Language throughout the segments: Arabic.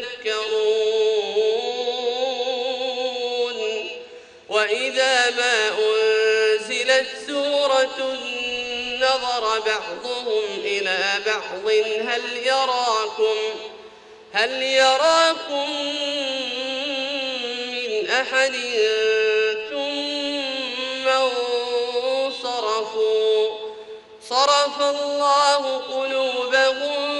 يذكرون وإذا ما أنزلت سورة نظر بعضهم إلى بعض هل يراكم هل يراكم من أحد؟ ثم انصرفوا. صرف الله قلوبهم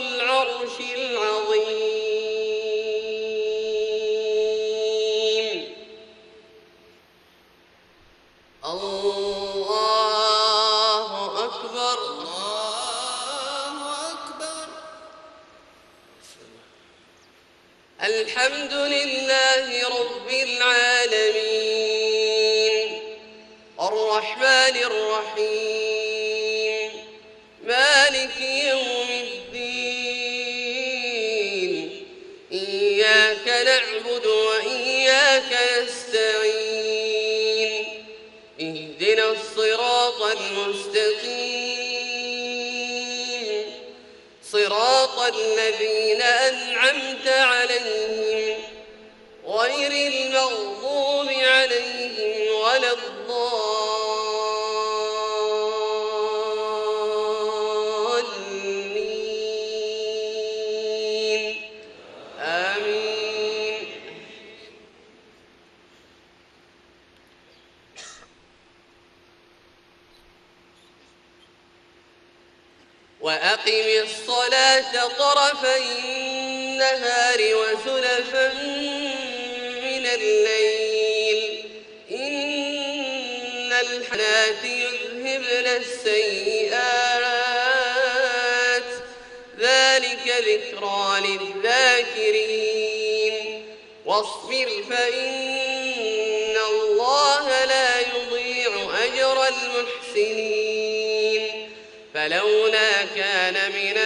العرش العظيم. الله أكبر. الله أكبر. الحمد لله رب العالمين. الرحمن الرحيم. الصراط المستقيم صراط الذين أنعمت عليهم غير المغضوب عليهم ولا الضالين. وأقم الصلاة طرفي النهار وزلفا من الليل. إن الحنات يذهبن السيئات. ذلك ذكرى للذاكرين. واصبر فإن الله لا يضيع أجر المحسنين. فلولا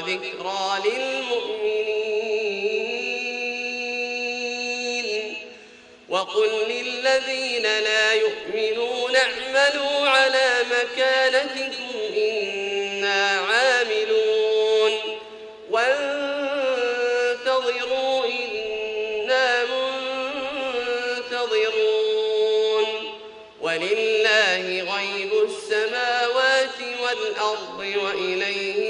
وذكرى للمؤمنين. وقل للذين لا يؤمنون اعملوا على مكانتكم إنا عاملون. وانتظروا إنا منتظرون. ولله غيب السماوات والأرض وإليه